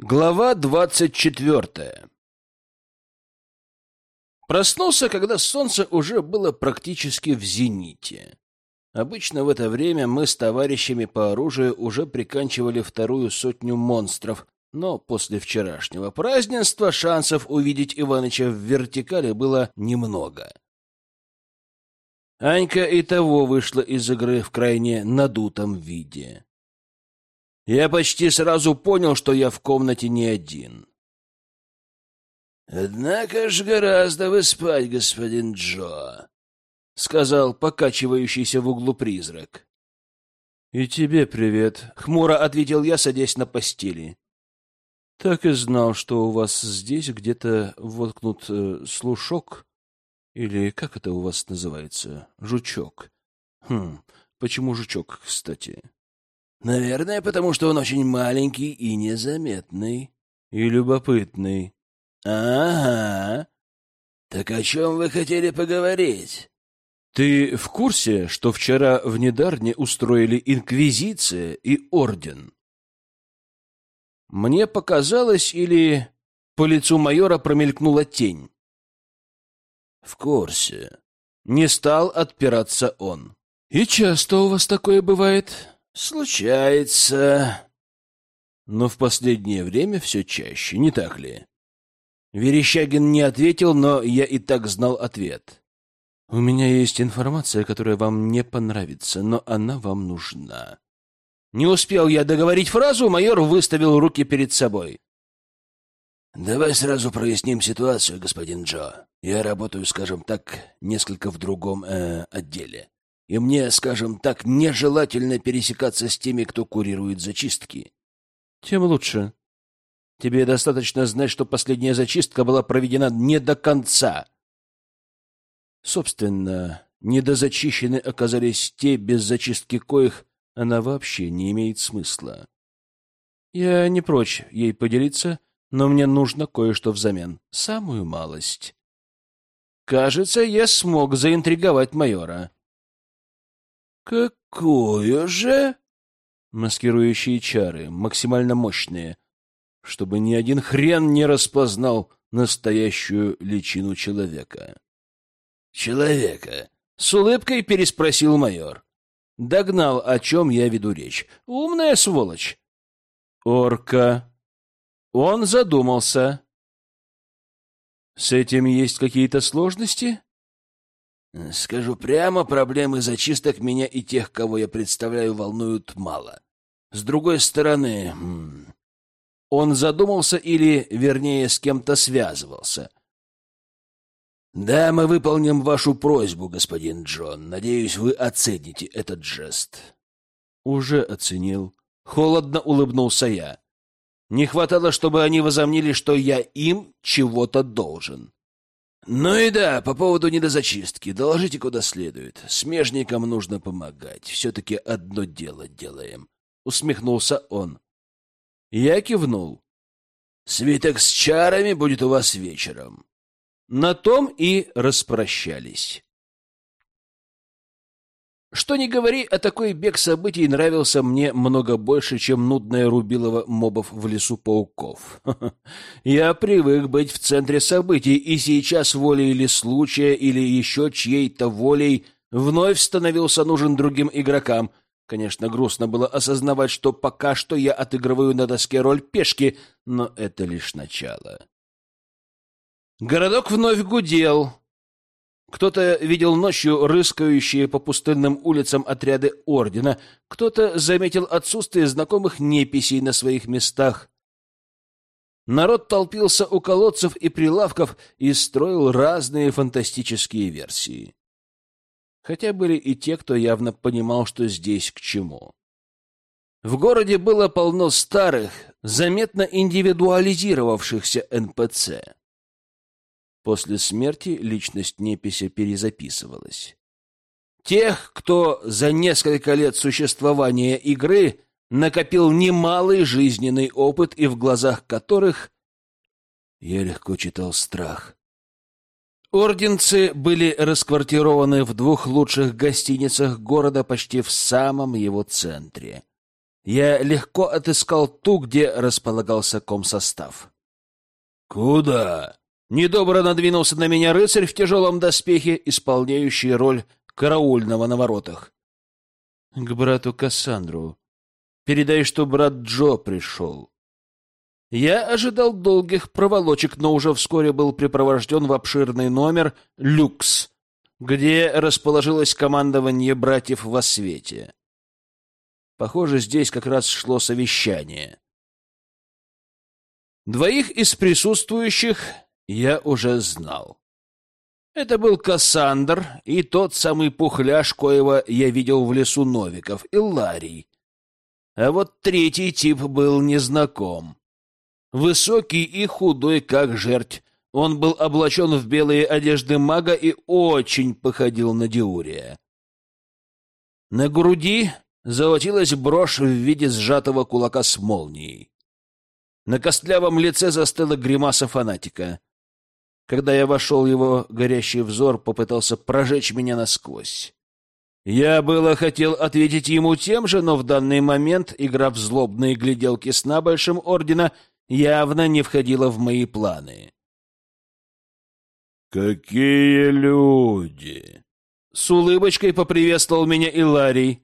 Глава двадцать четвертая Проснулся, когда солнце уже было практически в зените. Обычно в это время мы с товарищами по оружию уже приканчивали вторую сотню монстров, но после вчерашнего празднества шансов увидеть Иваныча в вертикали было немного. Анька и того вышла из игры в крайне надутом виде. Я почти сразу понял, что я в комнате не один. «Однако ж гораздо вы спать, господин Джо», — сказал покачивающийся в углу призрак. «И тебе привет», — хмуро ответил я, садясь на постели. «Так и знал, что у вас здесь где-то воткнут э, слушок, или как это у вас называется, жучок. Хм, почему жучок, кстати?» Наверное, потому что он очень маленький и незаметный. И любопытный. Ага. Так о чем вы хотели поговорить? Ты в курсе, что вчера в Недарне устроили инквизиция и орден? Мне показалось, или по лицу майора промелькнула тень? В курсе. Не стал отпираться он. И часто у вас такое бывает? Случается. Но в последнее время все чаще, не так ли? Верещагин не ответил, но я и так знал ответ. У меня есть информация, которая вам не понравится, но она вам нужна. Не успел я договорить фразу, майор выставил руки перед собой. Давай сразу проясним ситуацию, господин Джо. Я работаю, скажем так, несколько в другом э, отделе и мне, скажем так, нежелательно пересекаться с теми, кто курирует зачистки. Тем лучше. Тебе достаточно знать, что последняя зачистка была проведена не до конца. Собственно, недозачищены оказались те, без зачистки коих она вообще не имеет смысла. Я не прочь ей поделиться, но мне нужно кое-что взамен. Самую малость. Кажется, я смог заинтриговать майора. «Какую же?» Маскирующие чары, максимально мощные, чтобы ни один хрен не распознал настоящую личину человека. «Человека?» — с улыбкой переспросил майор. Догнал, о чем я веду речь. «Умная сволочь!» «Орка!» Он задумался. «С этим есть какие-то сложности?» Скажу прямо, проблемы зачисток меня и тех, кого я представляю, волнуют мало. С другой стороны, он задумался или, вернее, с кем-то связывался. Да, мы выполним вашу просьбу, господин Джон. Надеюсь, вы оцените этот жест. Уже оценил. Холодно улыбнулся я. Не хватало, чтобы они возомнили, что я им чего-то должен. Ну и да, по поводу недозачистки. Доложите куда следует. Смежникам нужно помогать. Все-таки одно дело делаем. Усмехнулся он. Я кивнул. Свиток с чарами будет у вас вечером. На том и распрощались. Что ни говори, а такой бег событий нравился мне много больше, чем нудное рубилово мобов в лесу пауков. Я привык быть в центре событий, и сейчас волей или случая, или еще чьей-то волей вновь становился нужен другим игрокам. Конечно, грустно было осознавать, что пока что я отыгрываю на доске роль пешки, но это лишь начало. Городок вновь гудел, кто-то видел ночью рыскающие по пустынным улицам отряды ордена, кто-то заметил отсутствие знакомых неписей на своих местах. Народ толпился у колодцев и прилавков и строил разные фантастические версии. Хотя были и те, кто явно понимал, что здесь к чему. В городе было полно старых, заметно индивидуализировавшихся НПЦ. После смерти личность непися перезаписывалась. Тех, кто за несколько лет существования игры накопил немалый жизненный опыт и в глазах которых я легко читал страх. Орденцы были расквартированы в двух лучших гостиницах города почти в самом его центре. я легко отыскал ту, где располагался комсостав. «Куда?» Недобро надвинулся на меня рыцарь в тяжелом доспехе, исполняющий роль караульного на воротах. — К брату Кассандру. Передай, что брат Джо пришел. Я ожидал долгих проволочек, но уже вскоре был припровожден в обширный номер «Люкс», где расположилось командование братьев во свете. Похоже, здесь как раз шло совещание. Двоих из присутствующих я уже знал. Это был Кассандр и тот самый пухляш, коего я видел в лесу Новиков, и Ларий. А вот третий тип был незнаком. Высокий и худой, как жерть, он был облачен в белые одежды мага и очень походил на Диурия. На груди золотилась брошь в виде сжатого кулака с молнией. На костлявом лице застыла гримаса фанатика. Когда я вошел, его горящий взор попытался прожечь меня насквозь. Я было хотел ответить ему тем же, но в данный момент игра в злобные гляделки сна Большим Ордена явно не входила в мои планы. «Какие люди!» С улыбочкой поприветствовал меня Иларий.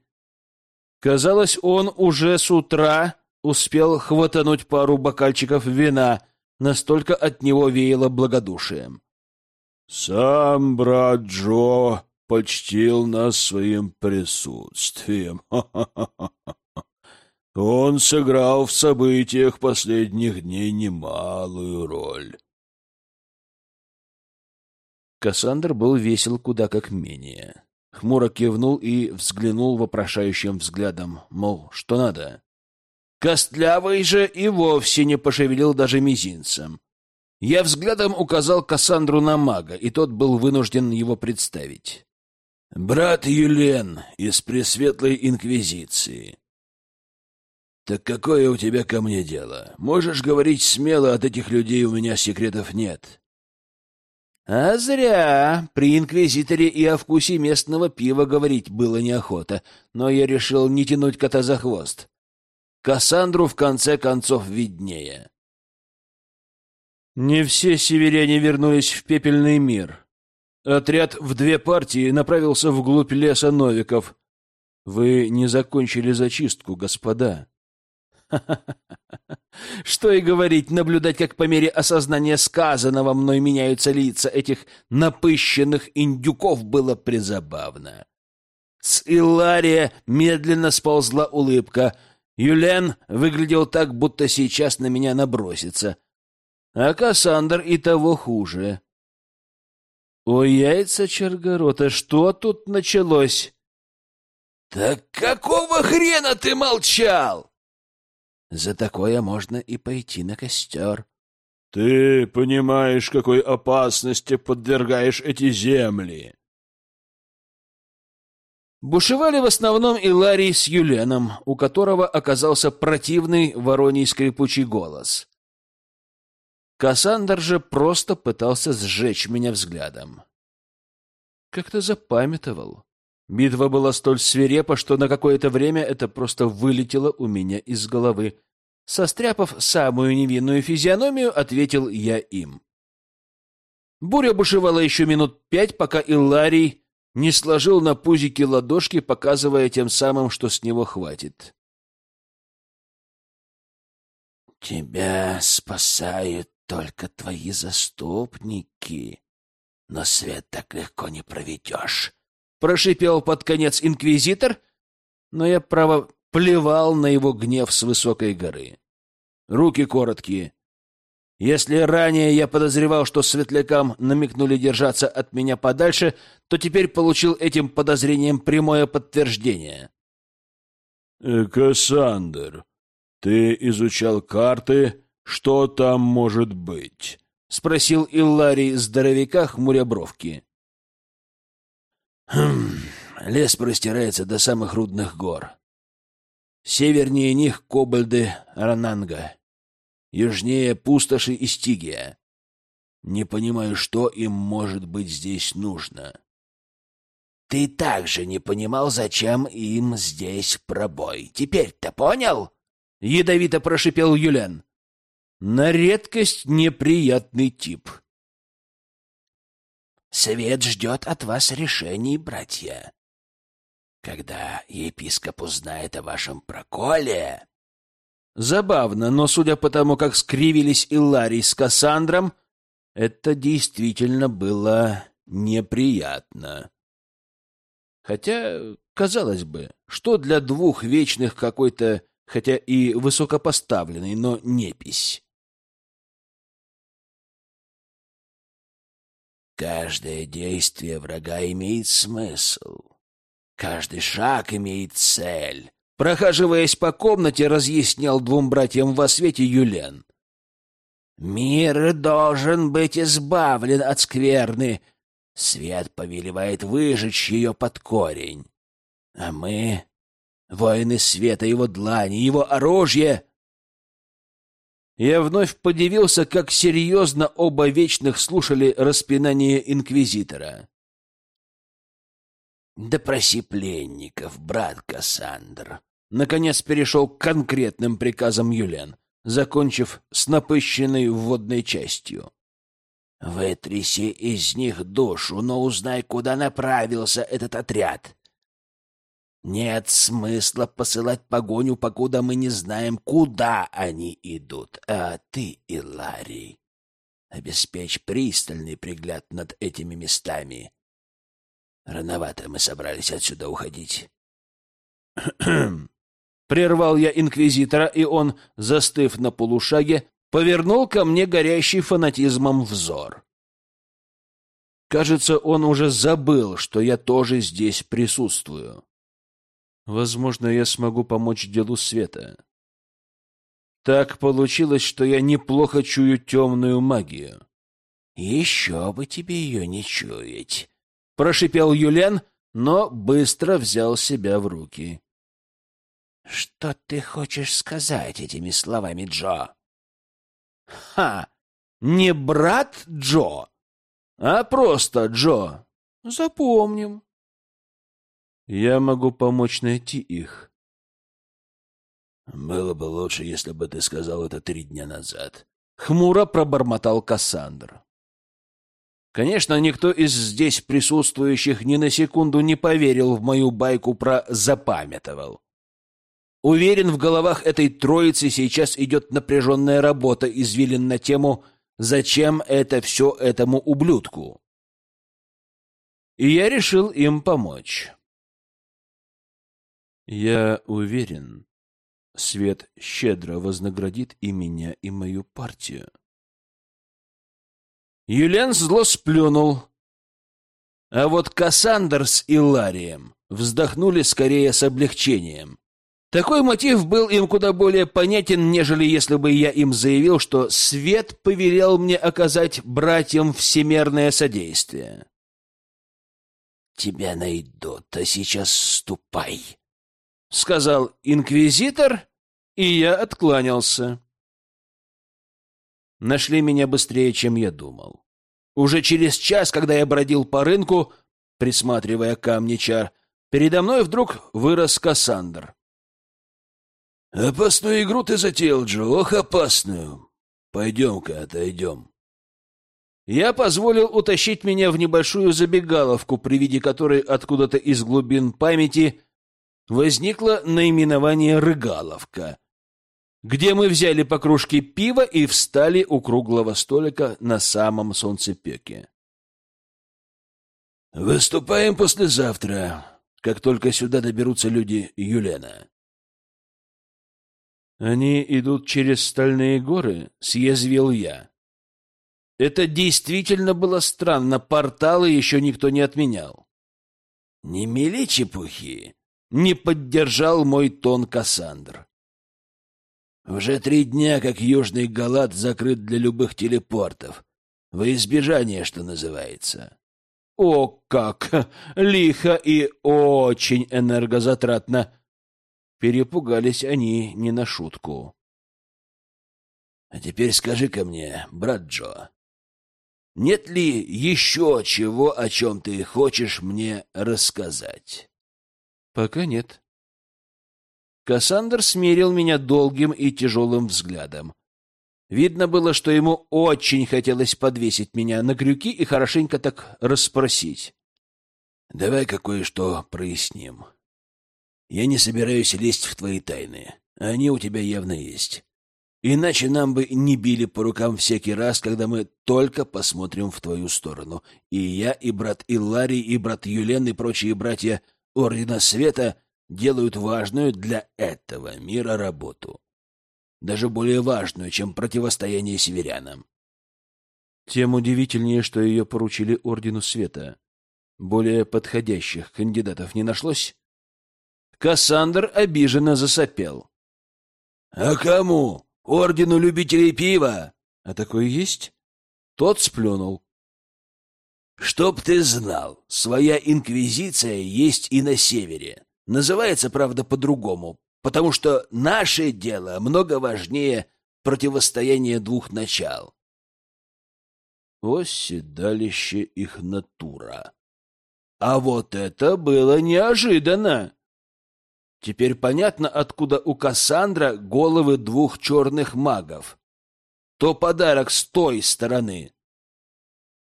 Казалось, он уже с утра успел хватануть пару бокальчиков вина — Настолько от него веяло благодушием. «Сам брат Джо почтил нас своим присутствием. Он сыграл в событиях последних дней немалую роль». Кассандр был весел куда как менее. Хмуро кивнул и взглянул вопрошающим взглядом, мол, что надо. Костлявый же и вовсе не пошевелил даже мизинцем. Я взглядом указал Кассандру на мага, и тот был вынужден его представить. «Брат Юлен из Пресветлой Инквизиции». «Так какое у тебя ко мне дело? Можешь говорить смело, от этих людей у меня секретов нет». А зря. При инквизиторе и о вкусе местного пива говорить было неохота, но я решил не тянуть кота за хвост. Кассандру в конце концов виднее. Не все северяне вернулись в пепельный мир. Отряд в две партии направился вглубь леса Новиков. Вы не закончили зачистку, господа. Что и говорить, наблюдать, как по мере осознания сказанного мной меняются лица этих напыщенных индюков, было призабавно. С Илария медленно сползла улыбка — Юлен выглядел так, будто сейчас на меня набросится. А Кассандр и того хуже. О, яйца Чаргорота, что тут началось? Так какого хрена ты молчал? За такое можно и пойти на костер. Ты понимаешь, какой опасности подвергаешь эти земли? Бушевали в основном Иларий с Юленом, у которого оказался противный вороний скрипучий голос. Кассандр же просто пытался сжечь меня взглядом. Как-то запамятовал. Битва была столь свирепа, что на какое-то время это просто вылетело у меня из головы. Состряпав самую невинную физиономию, ответил я им. Буря бушевала еще минут пять, пока Иларий не сложил на пузике ладошки, показывая тем самым, что с него хватит. «Тебя спасают только твои заступники, но свет так легко не проведешь», — прошипел под конец инквизитор, но я, право, плевал на его гнев с высокой горы. Руки короткие, если ранее я подозревал, что светлякам намекнули держаться от меня подальше, то теперь получил этим подозрением прямое подтверждение. «Э, «Кассандр, ты изучал карты? Что там может быть?» — спросил Илларий здоровяка, хмуря бровки. «Хм, лес простирается до самых рудных гор. Севернее них — кобальды Рананга южнее пустоши и Стигия. Не понимаю, что им может быть здесь нужно. Ты также не понимал, зачем им здесь пробой. Теперь-то понял? Ядовито прошипел Юлен. На редкость неприятный тип. Свет ждет от вас решений, братья. Когда епископ узнает о вашем проколе... Забавно, но судя по тому, как скривились Иларий с Кассандром, это действительно было неприятно. Хотя, казалось бы, что для двух вечных какой-то, хотя и высокопоставленный, но непись. Каждое действие врага имеет смысл. Каждый шаг имеет цель. Прохаживаясь по комнате, разъяснял двум братьям во свете Юлен. «Мир должен быть избавлен от скверны. Свет повелевает выжечь ее под корень. А мы, воины света, его длани, его оружие...» Я вновь подивился, как серьезно оба вечных слушали распинание инквизитора. «Допроси пленников, брат Кассандр!» Наконец перешел к конкретным приказам Юлен, закончив с напыщенной вводной частью. «Вытряси из них душу, но узнай, куда направился этот отряд. Нет смысла посылать погоню, покуда мы не знаем, куда они идут. А ты, Иларий, обеспечь пристальный пригляд над этими местами. Рановато мы собрались отсюда уходить. Прервал я инквизитора, и он, застыв на полушаге, повернул ко мне горящий фанатизмом взор. Кажется, он уже забыл, что я тоже здесь присутствую. Возможно, я смогу помочь делу света. Так получилось, что я неплохо чую темную магию. Еще бы тебе ее не чуять, — прошипел Юлен, но быстро взял себя в руки. — Что ты хочешь сказать этими словами, Джо? — Ха! Не брат Джо, а просто Джо. Запомним. Я могу помочь найти их. Было бы лучше, если бы ты сказал это три дня назад. Хмуро пробормотал Кассандр. Конечно, никто из здесь присутствующих ни на секунду не поверил в мою байку про «запамятовал». Уверен, в головах этой троицы сейчас идет напряженная работа, извилин на тему «Зачем это все этому ублюдку?» И я решил им помочь. Я уверен, Свет щедро вознаградит и меня, и мою партию. Юлиан зло сплюнул. А вот Кассандр с Иларием вздохнули скорее с облегчением. Такой мотив был им куда более понятен, нежели если бы я им заявил, что Свет повелел мне оказать братьям всемерное содействие. «Тебя найдут, а сейчас ступай», — сказал инквизитор, и я откланялся нашли меня быстрее, чем я думал. Уже через час, когда я бродил по рынку, присматривая камни чар, передо мной вдруг вырос Кассандр. «Опасную игру ты затеял, Джо, ох, опасную! Пойдем-ка, отойдем». Я позволил утащить меня в небольшую забегаловку, при виде которой откуда-то из глубин памяти возникло наименование «Рыгаловка», где мы взяли по кружке пива и встали у круглого столика на самом солнцепеке. «Выступаем послезавтра, как только сюда доберутся люди Юлена». «Они идут через стальные горы?» — съязвил я. Это действительно было странно, порталы еще никто не отменял. «Не мели чепухи!» — не поддержал мой тон Кассандр. Уже три дня, как Южный Галат закрыт для любых телепортов. Во избежание, что называется. О, как! Лихо и очень энергозатратно! Перепугались они не на шутку. А теперь скажи ко мне, брат Джо, Нет ли еще чего, о чем ты хочешь мне рассказать? Пока нет. Кассандр смерил меня долгим и тяжелым взглядом. Видно было, что ему очень хотелось подвесить меня на крюки и хорошенько так расспросить. Давай кое-что проясним. Я не собираюсь лезть в твои тайны. Они у тебя явно есть. Иначе нам бы не били по рукам всякий раз, когда мы только посмотрим в твою сторону. И я, и брат Илларий, и брат Юлен, и прочие братья Ордена Света делают важную для этого мира работу. Даже более важную, чем противостояние северянам. Тем удивительнее, что ее поручили Ордену Света. Более подходящих кандидатов не нашлось? Кассандр обиженно засопел. — А кому? Ордену любителей пива? — А такое есть? Тот сплюнул. — Чтоб ты знал, своя инквизиция есть и на севере. Называется, правда, по-другому, потому что наше дело много важнее противостояния двух начал. Оседалище их натура. А вот это было неожиданно. Теперь понятно, откуда у Кассандра головы двух черных магов. То подарок с той стороны.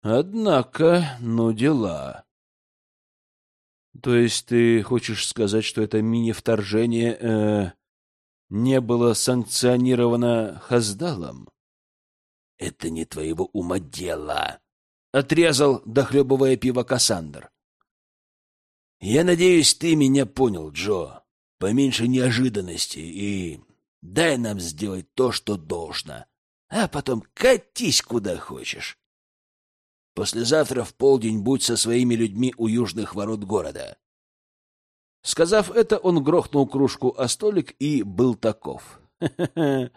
Однако, ну дела. То есть ты хочешь сказать, что это мини-вторжение э, не было санкционировано Хаздалом? Это не твоего ума дело, — отрезал, дохлебывая пиво Кассандр. Я надеюсь, ты меня понял, Джо. Поменьше неожиданности и дай нам сделать то, что должно, а потом катись куда хочешь. Послезавтра в полдень будь со своими людьми у южных ворот города. Сказав это, он грохнул кружку о столик и был таков.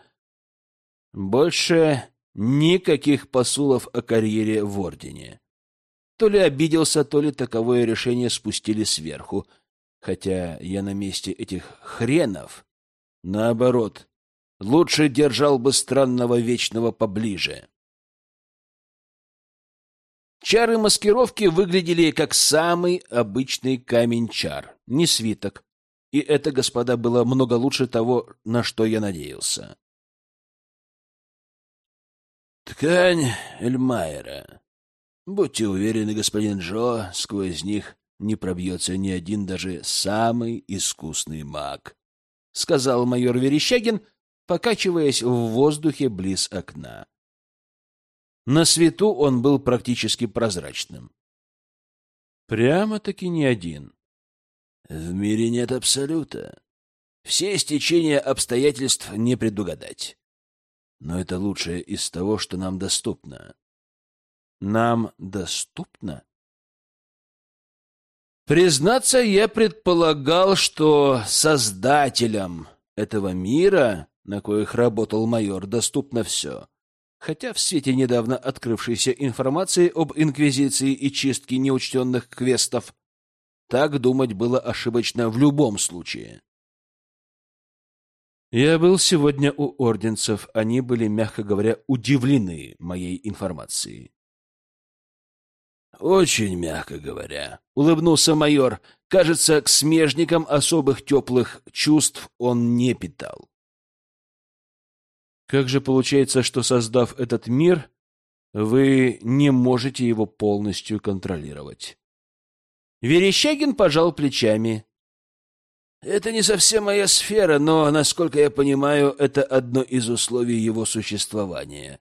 Больше никаких посулов о карьере в Ордене. То ли обиделся, то ли таковое решение спустили сверху, хотя я на месте этих хренов, наоборот, лучше держал бы странного вечного поближе. Чары маскировки выглядели как самый обычный камень-чар, не свиток. И это, господа, было много лучше того, на что я надеялся. Ткань Эльмайера. Будьте уверены, господин Джо, сквозь них не пробьется ни один даже самый искусный маг, — сказал майор Верещагин, покачиваясь в воздухе близ окна. На свету он был практически прозрачным. Прямо-таки не один. В мире нет абсолюта. Все стечения обстоятельств не предугадать. Но это лучшее из того, что нам доступно. Нам доступно? Признаться, я предполагал, что создателям этого мира, на коих работал майор, доступно все. Хотя в свете недавно открывшейся информации об Инквизиции и чистке неучтенных квестов, так думать было ошибочно в любом случае. Я был сегодня у орденцев, они были, мягко говоря, удивлены моей информацией. «Очень мягко говоря», — улыбнулся майор. Кажется, к смежникам особых теплых чувств он не питал. Как же получается, что, создав этот мир, вы не можете его полностью контролировать? Верещагин пожал плечами. Это не совсем моя сфера, но, насколько я понимаю, это одно из условий его существования.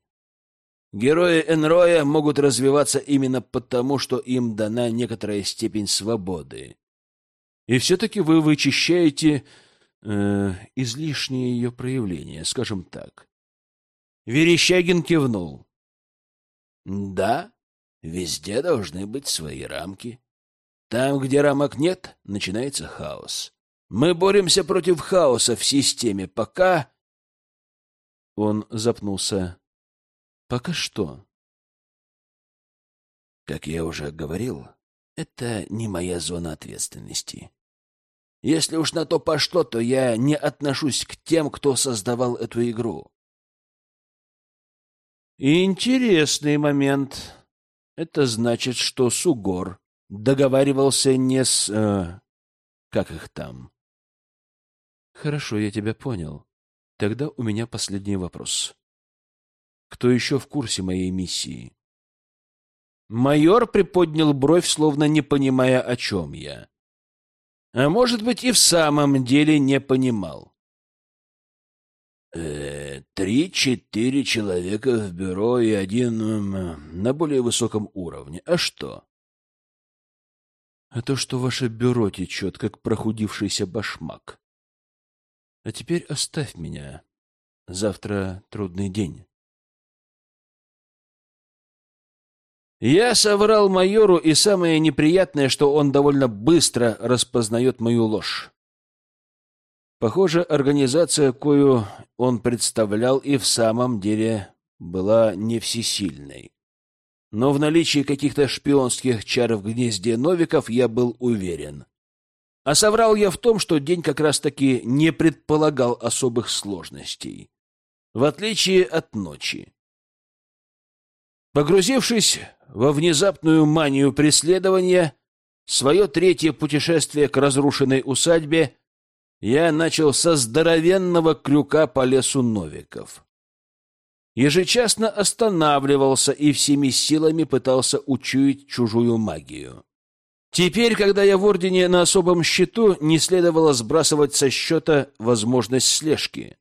Герои Энроя могут развиваться именно потому, что им дана некоторая степень свободы. И все-таки вы вычищаете э, излишние ее проявления, скажем так. Верещагин кивнул. Да, везде должны быть свои рамки. Там, где рамок нет, начинается хаос. Мы боремся против хаоса в системе, пока... Он запнулся. Пока что? Как я уже говорил, это не моя зона ответственности. Если уж на то пошло, то я не отношусь к тем, кто создавал эту игру. Интересный момент. Это значит, что Сугор договаривался не с... Э, как их там? Хорошо, я тебя понял. Тогда у меня последний вопрос. Кто еще в курсе моей миссии? Майор приподнял бровь, словно не понимая, о чем я. А может быть, и в самом деле не понимал. Э, Три-четыре человека в бюро и один на более высоком уровне. А что? А то, что ваше бюро течет, как прохудившийся башмак. А теперь оставь меня. Завтра трудный день. Я соврал майору, и самое неприятное, что он довольно быстро распознает мою ложь. Похоже, организация, кою он представлял, и в самом деле была не всесильной. Но в наличии каких-то шпионских чар в гнезде Новиков я был уверен. А соврал я в том, что день как раз-таки не предполагал особых сложностей, в отличие от ночи. Погрузившись во внезапную манию преследования, свое третье путешествие к разрушенной усадьбе я начал со здоровенного крюка по лесу Новиков. Ежечасно останавливался и всеми силами пытался учуять чужую магию. Теперь, когда я в Ордене на особом счету, не следовало сбрасывать со счета возможность слежки.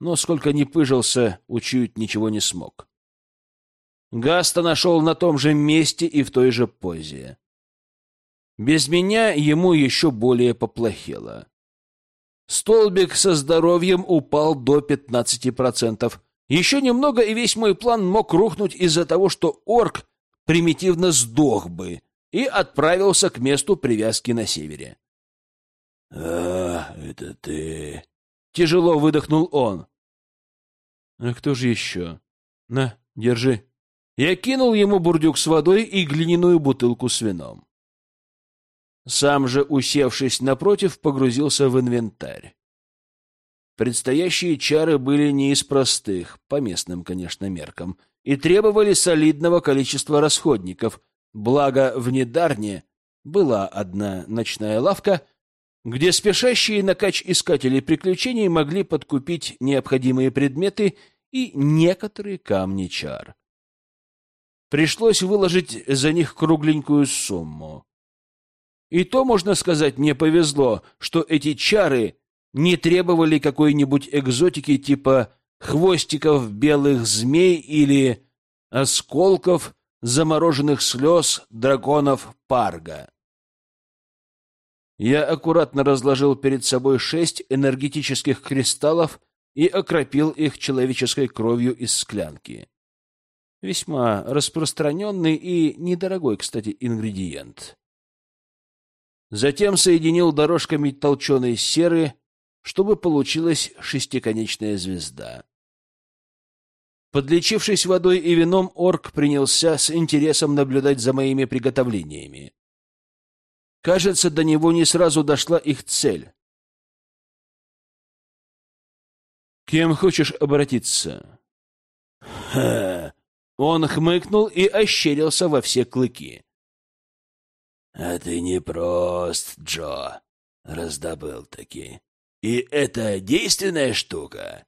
Но сколько ни пыжился, учуять ничего не смог. Гаста нашел на том же месте и в той же позе. Без меня ему еще более поплохело. Столбик со здоровьем упал до 15%. Еще немного, и весь мой план мог рухнуть из-за того, что орк примитивно сдох бы и отправился к месту привязки на севере. — А, это ты... — тяжело выдохнул он. — А кто же еще? На, держи. Я кинул ему бурдюк с водой и глиняную бутылку с вином. Сам же, усевшись напротив, погрузился в инвентарь. Предстоящие чары были не из простых, по местным, конечно, меркам, и требовали солидного количества расходников, благо в Недарне была одна ночная лавка, где спешащие на кач искатели приключений могли подкупить необходимые предметы и некоторые камни чар. Пришлось выложить за них кругленькую сумму. И то, можно сказать, мне повезло, что эти чары не требовали какой-нибудь экзотики типа хвостиков белых змей или осколков замороженных слез драконов Парга. Я аккуратно разложил перед собой шесть энергетических кристаллов и окропил их человеческой кровью из склянки. Весьма распространенный и недорогой, кстати, ингредиент. Затем соединил дорожками толченой серы, чтобы получилась шестиконечная звезда. Подлечившись водой и вином, орк принялся с интересом наблюдать за моими приготовлениями. Кажется, до него не сразу дошла их цель. «Кем хочешь обратиться?» Ха! Он хмыкнул и ощерился во все клыки. — А ты не прост, Джо. Раздобыл таки. И это действенная штука.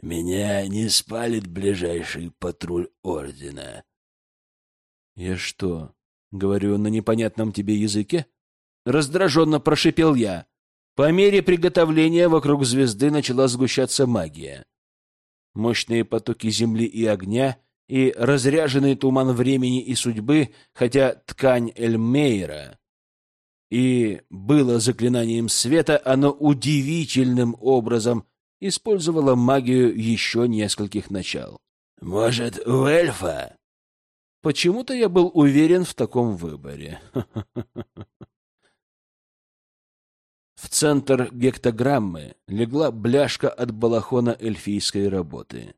Меня не спалит ближайший патруль Ордена. — Я что, говорю на непонятном тебе языке? Раздраженно прошипел я. По мере приготовления вокруг звезды начала сгущаться магия. Мощные потоки земли и огня и разряженный туман времени и судьбы, хотя ткань Эльмейра и было заклинанием света, оно удивительным образом использовало магию еще нескольких начал. «Может, у эльфа?» Почему-то я был уверен в таком выборе. В центр гектограммы легла бляшка от балахона эльфийской работы.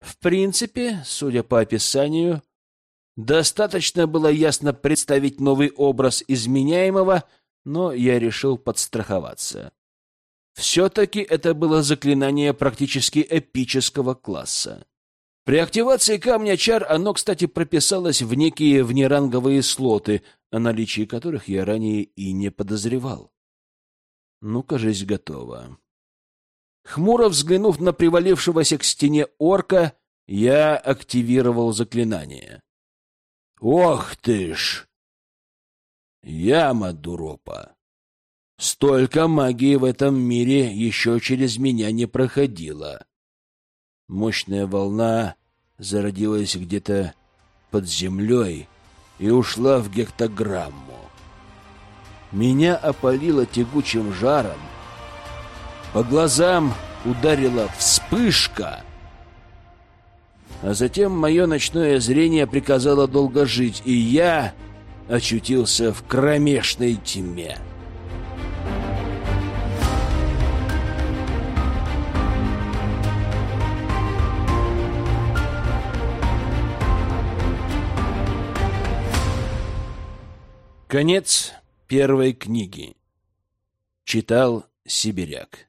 В принципе, судя по описанию, достаточно было ясно представить новый образ изменяемого, но я решил подстраховаться. Все-таки это было заклинание практически эпического класса. При активации камня чар оно, кстати, прописалось в некие внеранговые слоты, о наличии которых я ранее и не подозревал. Ну, кажись, готово. Хмуро взглянув на привалившегося к стене орка, я активировал заклинание. «Ох ты ж! Яма дуропа! Столько магии в этом мире еще через меня не проходило!» Мощная волна зародилась где-то под землей и ушла в гектограмму. Меня опалило тягучим жаром, по глазам ударила вспышка, а затем мое ночное зрение приказало долго жить, и я очутился в кромешной тьме. Конец первой книги. Читал Сибиряк.